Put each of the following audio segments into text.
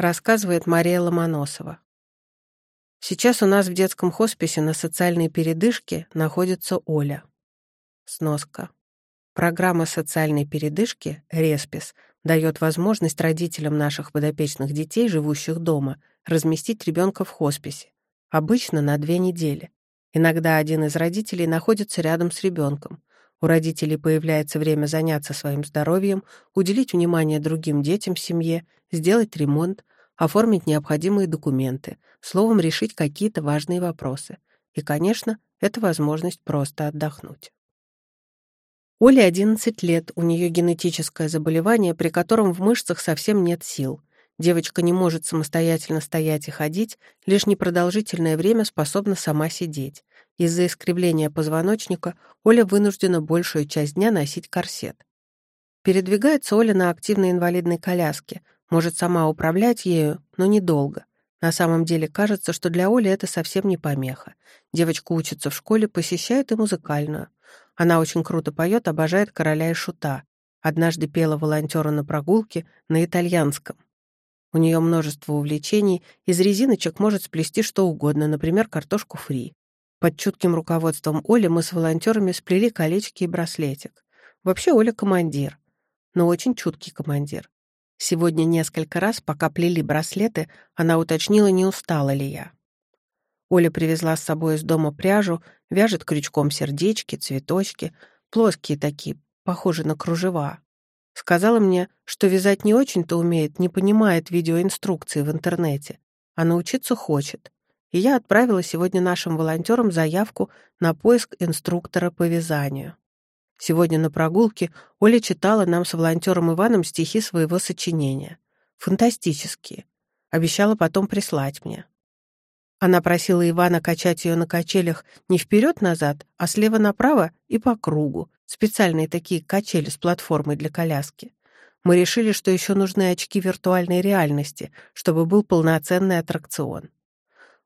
рассказывает Мария Ломоносова. Сейчас у нас в детском хосписе на социальной передышке находится Оля. Сноска. Программа социальной передышки «Респис» дает возможность родителям наших подопечных детей, живущих дома, разместить ребенка в хосписе, обычно на две недели. Иногда один из родителей находится рядом с ребенком. У родителей появляется время заняться своим здоровьем, уделить внимание другим детям в семье, сделать ремонт, оформить необходимые документы, словом, решить какие-то важные вопросы. И, конечно, это возможность просто отдохнуть. Оле 11 лет, у нее генетическое заболевание, при котором в мышцах совсем нет сил. Девочка не может самостоятельно стоять и ходить, лишь непродолжительное время способна сама сидеть. Из-за искривления позвоночника Оля вынуждена большую часть дня носить корсет. Передвигается Оля на активной инвалидной коляске, может сама управлять ею, но недолго. На самом деле кажется, что для Оли это совсем не помеха. Девочка учится в школе, посещает и музыкальную. Она очень круто поет, обожает короля и шута. Однажды пела волонтера на прогулке на итальянском. У нее множество увлечений, из резиночек может сплести что угодно, например, картошку фри. Под чутким руководством Оли мы с волонтерами сплели колечки и браслетик. Вообще Оля командир, но очень чуткий командир. Сегодня несколько раз, пока плели браслеты, она уточнила, не устала ли я. Оля привезла с собой из дома пряжу, вяжет крючком сердечки, цветочки, плоские такие, похожие на кружева. Сказала мне, что вязать не очень-то умеет, не понимает видеоинструкции в интернете, а научиться хочет. И я отправила сегодня нашим волонтерам заявку на поиск инструктора по вязанию. Сегодня на прогулке Оля читала нам с волонтером Иваном стихи своего сочинения. Фантастические. Обещала потом прислать мне. Она просила Ивана качать ее на качелях не вперед-назад, а слева направо и по кругу. Специальные такие качели с платформой для коляски. Мы решили, что еще нужны очки виртуальной реальности, чтобы был полноценный аттракцион.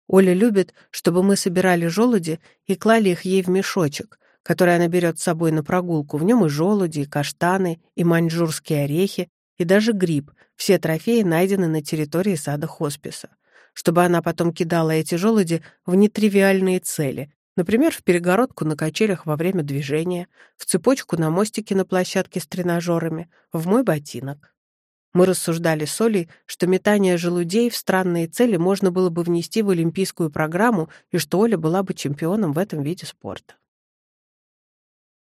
Оля любит, чтобы мы собирали желуди и клали их ей в мешочек, который она берет с собой на прогулку. В нем и желуди, и каштаны, и маньчжурские орехи, и даже гриб. Все трофеи найдены на территории сада хосписа. Чтобы она потом кидала эти желуди в нетривиальные цели. Например, в перегородку на качелях во время движения, в цепочку на мостике на площадке с тренажерами, в мой ботинок. Мы рассуждали с Олей, что метание желудей в странные цели можно было бы внести в олимпийскую программу и что Оля была бы чемпионом в этом виде спорта.